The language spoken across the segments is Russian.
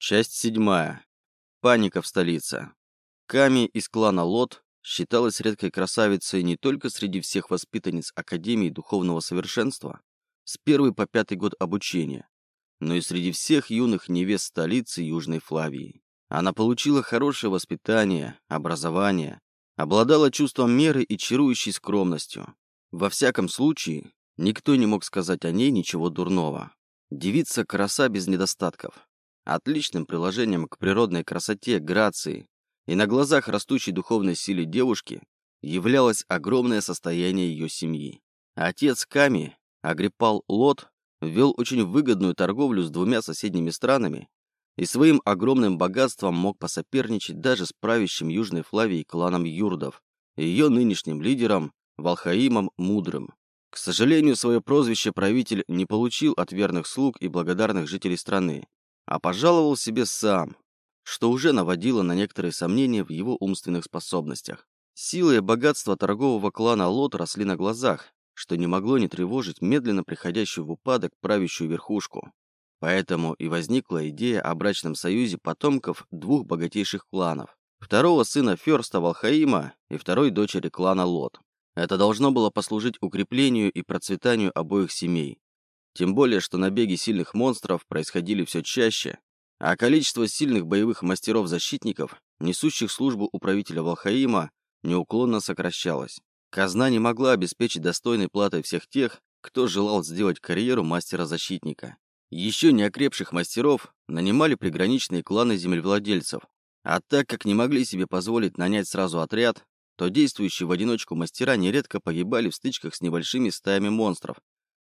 Часть седьмая. Паника в столице. Ками из клана Лот считалась редкой красавицей не только среди всех воспитанниц Академии Духовного Совершенства с первый по пятый год обучения, но и среди всех юных невест столицы Южной Флавии. Она получила хорошее воспитание, образование, обладала чувством меры и чарующей скромностью. Во всяком случае, никто не мог сказать о ней ничего дурного. Девица краса без недостатков. Отличным приложением к природной красоте, грации и на глазах растущей духовной силе девушки являлось огромное состояние ее семьи. Отец Ками, Агриппал Лот, вел очень выгодную торговлю с двумя соседними странами и своим огромным богатством мог посоперничать даже с правящим Южной Флавией кланом Юрдов ее нынешним лидером Валхаимом Мудрым. К сожалению, свое прозвище правитель не получил от верных слуг и благодарных жителей страны, а пожаловал себе сам, что уже наводило на некоторые сомнения в его умственных способностях. Силы и богатство торгового клана Лот росли на глазах, что не могло не тревожить медленно приходящую в упадок правящую верхушку. Поэтому и возникла идея о брачном союзе потомков двух богатейших кланов. Второго сына Ферста Валхаима и второй дочери клана Лот. Это должно было послужить укреплению и процветанию обоих семей, тем более, что набеги сильных монстров происходили все чаще, а количество сильных боевых мастеров-защитников, несущих службу у правителя Валхаима, неуклонно сокращалось. Казна не могла обеспечить достойной платой всех тех, кто желал сделать карьеру мастера-защитника. Еще не окрепших мастеров нанимали приграничные кланы землевладельцев, а так как не могли себе позволить нанять сразу отряд, то действующие в одиночку мастера нередко погибали в стычках с небольшими стаями монстров,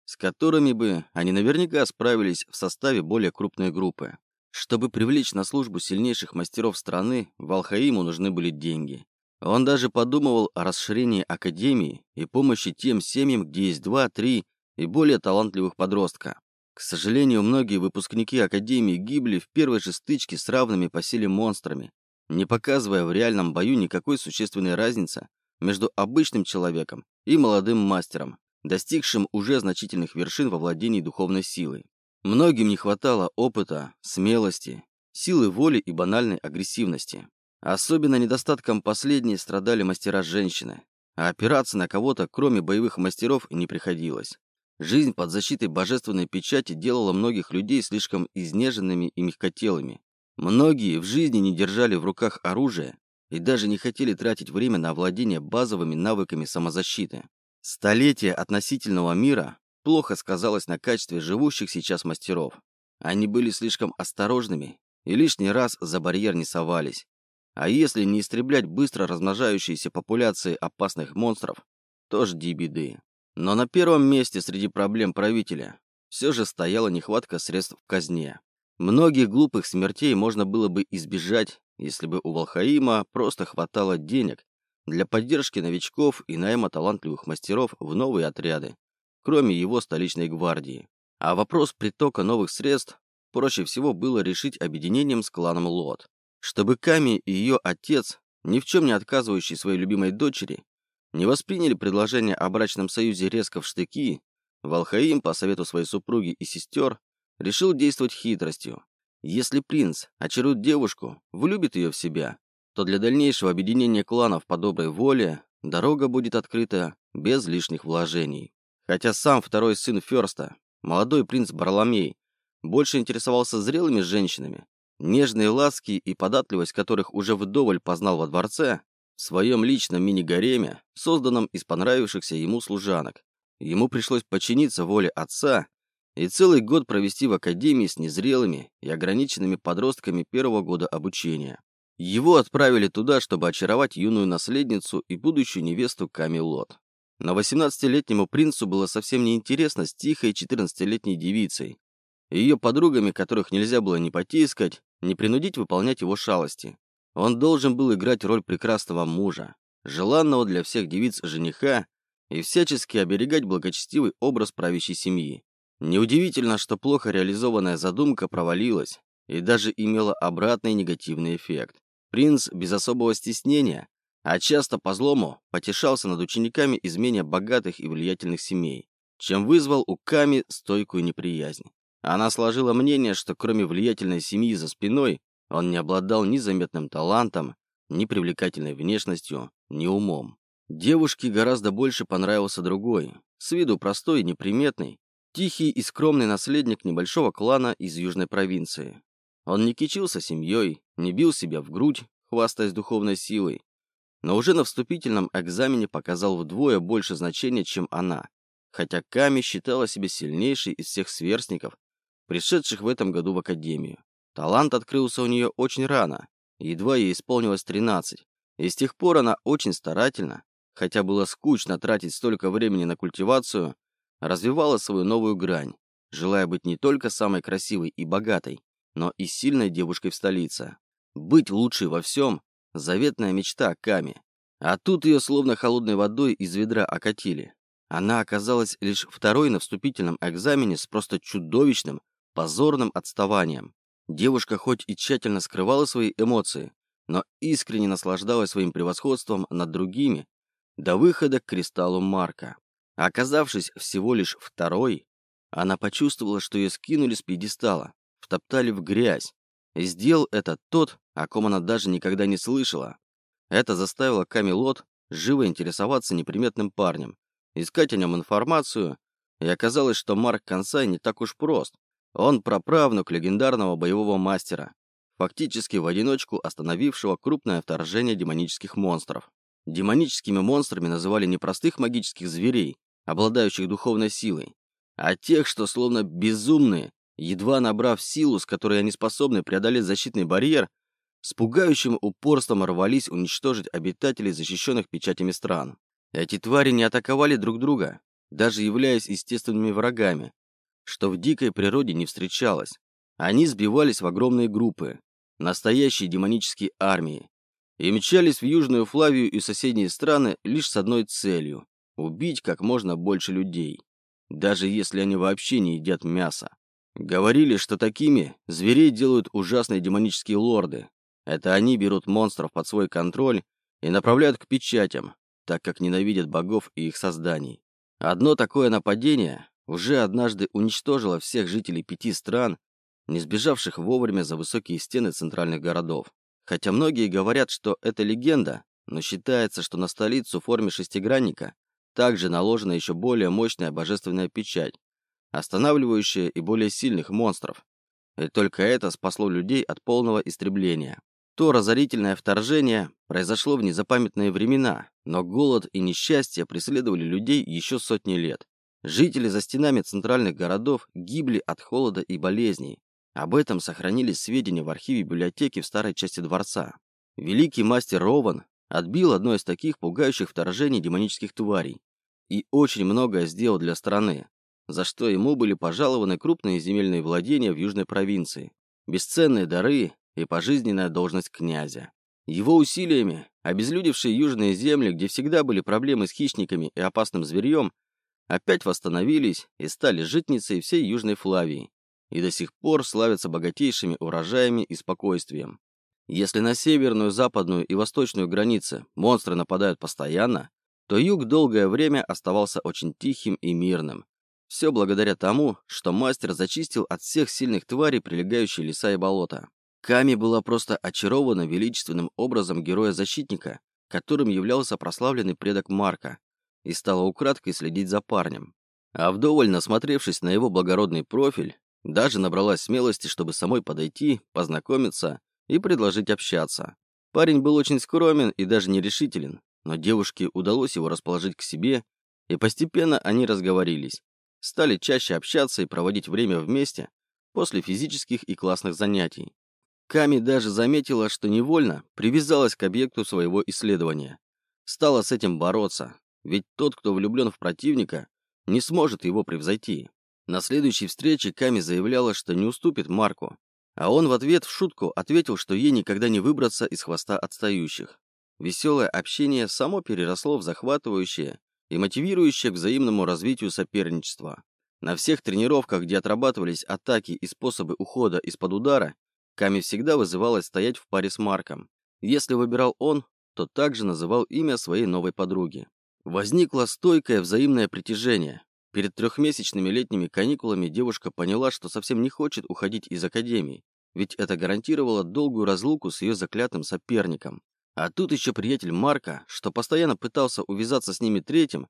с которыми бы они наверняка справились в составе более крупной группы. Чтобы привлечь на службу сильнейших мастеров страны, Валхаиму нужны были деньги. Он даже подумывал о расширении академии и помощи тем семьям, где есть два, три и более талантливых подростка. К сожалению, многие выпускники академии гибли в первой же стычке с равными по силе монстрами, не показывая в реальном бою никакой существенной разницы между обычным человеком и молодым мастером, достигшим уже значительных вершин во владении духовной силой. Многим не хватало опыта, смелости, силы воли и банальной агрессивности. Особенно недостатком последней страдали мастера-женщины, а опираться на кого-то, кроме боевых мастеров, не приходилось. Жизнь под защитой божественной печати делала многих людей слишком изнеженными и мягкотелыми. Многие в жизни не держали в руках оружие и даже не хотели тратить время на овладение базовыми навыками самозащиты. Столетие относительного мира плохо сказалось на качестве живущих сейчас мастеров. Они были слишком осторожными и лишний раз за барьер не совались. А если не истреблять быстро размножающиеся популяции опасных монстров, то жди беды. Но на первом месте среди проблем правителя все же стояла нехватка средств в казне. Многих глупых смертей можно было бы избежать, если бы у Волхаима просто хватало денег для поддержки новичков и найма талантливых мастеров в новые отряды, кроме его столичной гвардии. А вопрос притока новых средств проще всего было решить объединением с кланом Лот. Чтобы Ками и ее отец, ни в чем не отказывающий своей любимой дочери, не восприняли предложение о брачном союзе резко в штыки, Валхаим, по совету своей супруги и сестер, решил действовать хитростью. Если принц очарует девушку, влюбит ее в себя, то для дальнейшего объединения кланов по доброй воле дорога будет открыта без лишних вложений. Хотя сам второй сын Ферста, молодой принц Барламей, больше интересовался зрелыми женщинами, нежные ласки и податливость которых уже вдоволь познал во дворце, в своем личном мини-гареме, созданном из понравившихся ему служанок. Ему пришлось подчиниться воле отца и целый год провести в академии с незрелыми и ограниченными подростками первого года обучения. Его отправили туда, чтобы очаровать юную наследницу и будущую невесту Камелот. Но 18-летнему принцу было совсем неинтересно с тихой 14-летней девицей, ее подругами, которых нельзя было ни потискать, ни принудить выполнять его шалости. Он должен был играть роль прекрасного мужа, желанного для всех девиц жениха и всячески оберегать благочестивый образ правящей семьи. Неудивительно, что плохо реализованная задумка провалилась и даже имела обратный негативный эффект. Принц без особого стеснения, а часто по злому, потешался над учениками из менее богатых и влиятельных семей, чем вызвал у Ками стойкую неприязнь. Она сложила мнение, что кроме влиятельной семьи за спиной, он не обладал ни заметным талантом, ни привлекательной внешностью, ни умом. Девушке гораздо больше понравился другой, с виду простой и неприметный, тихий и скромный наследник небольшого клана из южной провинции. Он не кичился семьей, не бил себя в грудь, хвастаясь духовной силой, но уже на вступительном экзамене показал вдвое больше значения, чем она, хотя Ками считала себя сильнейшей из всех сверстников, пришедших в этом году в академию. Талант открылся у нее очень рано, едва ей исполнилось 13, и с тех пор она очень старательно, хотя было скучно тратить столько времени на культивацию, развивала свою новую грань, желая быть не только самой красивой и богатой, но и сильной девушкой в столице. Быть лучшей во всем – заветная мечта Ками. А тут ее словно холодной водой из ведра окатили. Она оказалась лишь второй на вступительном экзамене с просто чудовищным, позорным отставанием. Девушка хоть и тщательно скрывала свои эмоции, но искренне наслаждалась своим превосходством над другими до выхода к кристаллу Марка. Оказавшись всего лишь второй, она почувствовала, что ее скинули с пьедестала, втоптали в грязь. И сделал это тот, о ком она даже никогда не слышала. Это заставило Камелот живо интересоваться неприметным парнем, искать о нем информацию, и оказалось, что Марк Консай не так уж прост. Он праправнук легендарного боевого мастера, фактически в одиночку остановившего крупное вторжение демонических монстров. Демоническими монстрами называли не простых магических зверей, обладающих духовной силой, а тех, что словно безумные, едва набрав силу, с которой они способны преодолеть защитный барьер, с пугающим упорством рвались уничтожить обитателей защищенных печатями стран. Эти твари не атаковали друг друга, даже являясь естественными врагами, что в дикой природе не встречалось. Они сбивались в огромные группы, настоящие демонические армии, и мчались в Южную Флавию и соседние страны лишь с одной целью – убить как можно больше людей, даже если они вообще не едят мясо. Говорили, что такими зверей делают ужасные демонические лорды. Это они берут монстров под свой контроль и направляют к печатям, так как ненавидят богов и их созданий. Одно такое нападение уже однажды уничтожило всех жителей пяти стран, не сбежавших вовремя за высокие стены центральных городов. Хотя многие говорят, что это легенда, но считается, что на столицу в форме шестигранника также наложена еще более мощная божественная печать, останавливающая и более сильных монстров. И только это спасло людей от полного истребления. То разорительное вторжение произошло в незапамятные времена, но голод и несчастье преследовали людей еще сотни лет. Жители за стенами центральных городов гибли от холода и болезней, об этом сохранились сведения в архиве библиотеки в старой части дворца. Великий мастер Рован отбил одно из таких пугающих вторжений демонических тварей и очень многое сделал для страны, за что ему были пожалованы крупные земельные владения в южной провинции, бесценные дары и пожизненная должность князя. Его усилиями обезлюдевшие южные земли, где всегда были проблемы с хищниками и опасным зверьем, опять восстановились и стали житницей всей Южной Флавии, и до сих пор славятся богатейшими урожаями и спокойствием. Если на северную, западную и восточную границы монстры нападают постоянно, то юг долгое время оставался очень тихим и мирным. Все благодаря тому, что мастер зачистил от всех сильных тварей прилегающие леса и болота. Ками была просто очарована величественным образом героя-защитника, которым являлся прославленный предок Марка, и стала украдкой следить за парнем. А вдоволь насмотревшись на его благородный профиль, даже набралась смелости, чтобы самой подойти, познакомиться и предложить общаться. Парень был очень скромен и даже нерешителен, но девушке удалось его расположить к себе, и постепенно они разговорились. Стали чаще общаться и проводить время вместе после физических и классных занятий. Ками даже заметила, что невольно привязалась к объекту своего исследования. Стала с этим бороться, ведь тот, кто влюблен в противника, не сможет его превзойти. На следующей встрече Ками заявляла, что не уступит Марку, а он в ответ в шутку ответил, что ей никогда не выбраться из хвоста отстающих. Веселое общение само переросло в захватывающее и мотивирующее к взаимному развитию соперничества. На всех тренировках, где отрабатывались атаки и способы ухода из-под удара, Ками всегда вызывалась стоять в паре с Марком. Если выбирал он, то также называл имя своей новой подруги. Возникло стойкое взаимное притяжение, Перед трехмесячными летними каникулами девушка поняла, что совсем не хочет уходить из академии, ведь это гарантировало долгую разлуку с ее заклятым соперником. А тут еще приятель Марка, что постоянно пытался увязаться с ними третьим,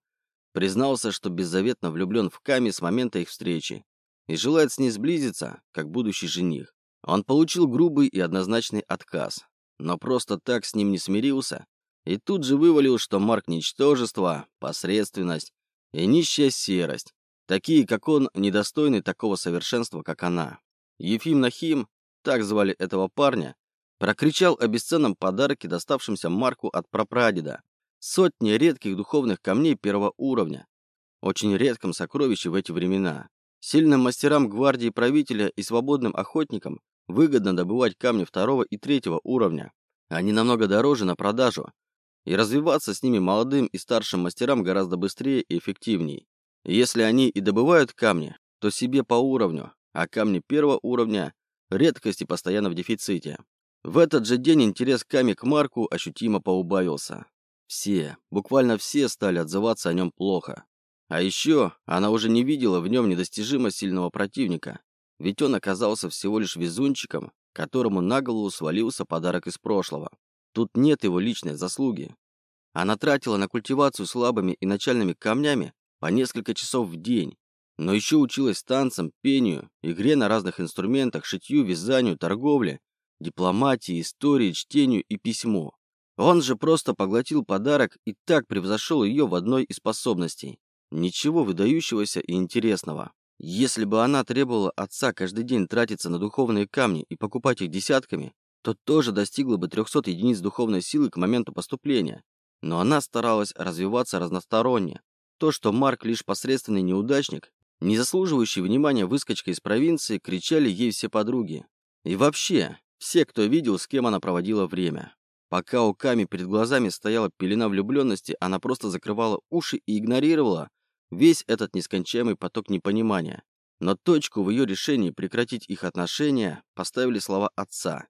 признался, что беззаветно влюблен в Ками с момента их встречи и желает с ней сблизиться, как будущий жених. Он получил грубый и однозначный отказ, но просто так с ним не смирился и тут же вывалил, что Марк – ничтожество, посредственность и нищая серость, такие, как он, недостойны такого совершенства, как она. Ефим Нахим, так звали этого парня, прокричал о бесценном подарке, доставшемся Марку от прапрадеда. Сотни редких духовных камней первого уровня. Очень редком сокровище в эти времена. Сильным мастерам гвардии правителя и свободным охотникам выгодно добывать камни второго и третьего уровня. Они намного дороже на продажу, и развиваться с ними молодым и старшим мастерам гораздо быстрее и эффективнее. Если они и добывают камни, то себе по уровню, а камни первого уровня – редкость и постоянно в дефиците. В этот же день интерес Ками к Марку ощутимо поубавился. Все, буквально все стали отзываться о нем плохо. А еще она уже не видела в нем недостижимо сильного противника, ведь он оказался всего лишь везунчиком, которому на голову свалился подарок из прошлого. Тут нет его личной заслуги. Она тратила на культивацию слабыми и начальными камнями по несколько часов в день, но еще училась танцам, пению, игре на разных инструментах, шитью, вязанию, торговле, дипломатии, истории, чтению и письму. Он же просто поглотил подарок и так превзошел ее в одной из способностей. Ничего выдающегося и интересного. Если бы она требовала отца каждый день тратиться на духовные камни и покупать их десятками, то тоже достигла бы 300 единиц духовной силы к моменту поступления. Но она старалась развиваться разносторонне. То, что Марк лишь посредственный неудачник, не заслуживающий внимания выскочка из провинции, кричали ей все подруги. И вообще, все, кто видел, с кем она проводила время. Пока у Ками перед глазами стояла пелена влюбленности, она просто закрывала уши и игнорировала весь этот нескончаемый поток непонимания. Но точку в ее решении прекратить их отношения поставили слова отца,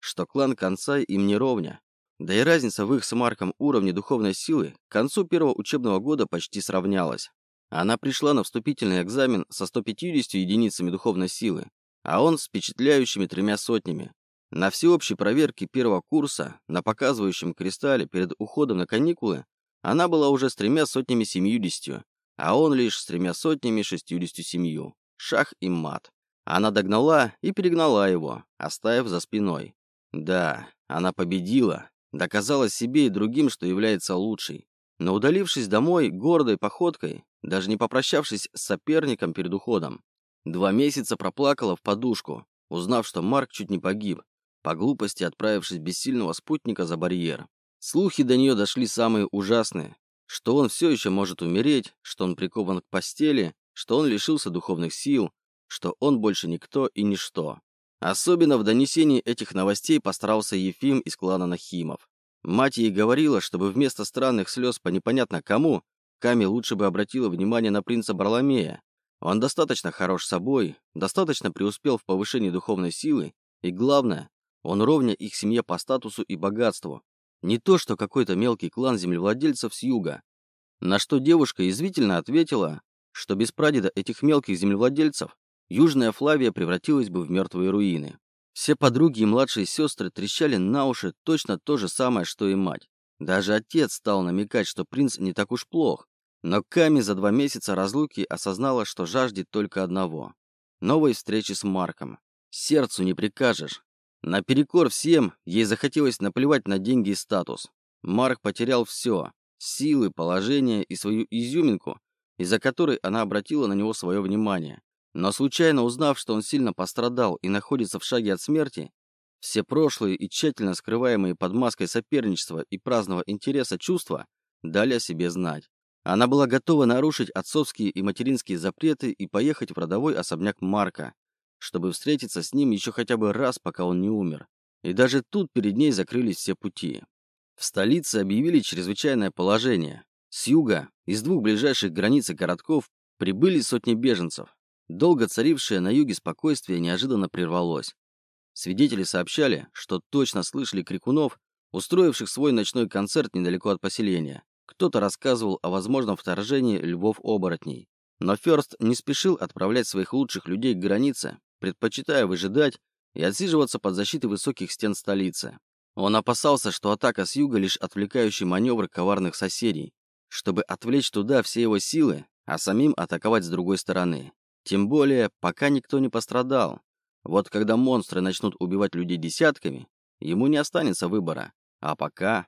что клан конца им не ровня. Да и разница в их с Марком уровне духовной силы к концу первого учебного года почти сравнялась. Она пришла на вступительный экзамен со 150 единицами духовной силы, а он с впечатляющими тремя сотнями. На всеобщей проверке первого курса, на показывающем кристалле перед уходом на каникулы, она была уже с тремя сотнями семьюдесятью, а он лишь с тремя сотнями шестьюдесятью семью. Шах и мат. Она догнала и перегнала его, оставив за спиной. Да, она победила, доказала себе и другим, что является лучшей. Но удалившись домой гордой походкой, даже не попрощавшись с соперником перед уходом, два месяца проплакала в подушку, узнав, что Марк чуть не погиб, по глупости отправившись без сильного спутника за барьер. Слухи до нее дошли самые ужасные, что он все еще может умереть, что он прикован к постели, что он лишился духовных сил, что он больше никто и ничто. Особенно в донесении этих новостей постарался Ефим из клана Нахимов. Мать ей говорила, чтобы вместо странных слез по непонятно кому, Ками лучше бы обратила внимание на принца Барламея. Он достаточно хорош собой, достаточно преуспел в повышении духовной силы, и главное, он ровня их семье по статусу и богатству. Не то, что какой-то мелкий клан землевладельцев с юга. На что девушка извительно ответила, что без прадеда этих мелких землевладельцев Южная Флавия превратилась бы в мертвые руины. Все подруги и младшие сестры трещали на уши точно то же самое, что и мать. Даже отец стал намекать, что принц не так уж плох. Но Ками за два месяца разлуки осознала, что жаждет только одного – новой встречи с Марком. Сердцу не прикажешь. Наперекор всем, ей захотелось наплевать на деньги и статус. Марк потерял все – силы, положение и свою изюминку, из-за которой она обратила на него свое внимание. Но случайно узнав, что он сильно пострадал и находится в шаге от смерти, все прошлые и тщательно скрываемые под маской соперничества и праздного интереса чувства дали о себе знать. Она была готова нарушить отцовские и материнские запреты и поехать в родовой особняк Марка, чтобы встретиться с ним еще хотя бы раз, пока он не умер. И даже тут перед ней закрылись все пути. В столице объявили чрезвычайное положение. С юга, из двух ближайших границ и городков, прибыли сотни беженцев. Долго царившее на юге спокойствие неожиданно прервалось. Свидетели сообщали, что точно слышали крикунов, устроивших свой ночной концерт недалеко от поселения. Кто-то рассказывал о возможном вторжении львов-оборотней. Но Ферст не спешил отправлять своих лучших людей к границе, предпочитая выжидать и отсиживаться под защитой высоких стен столицы. Он опасался, что атака с юга лишь отвлекающий маневр коварных соседей, чтобы отвлечь туда все его силы, а самим атаковать с другой стороны. Тем более, пока никто не пострадал. Вот когда монстры начнут убивать людей десятками, ему не останется выбора. А пока...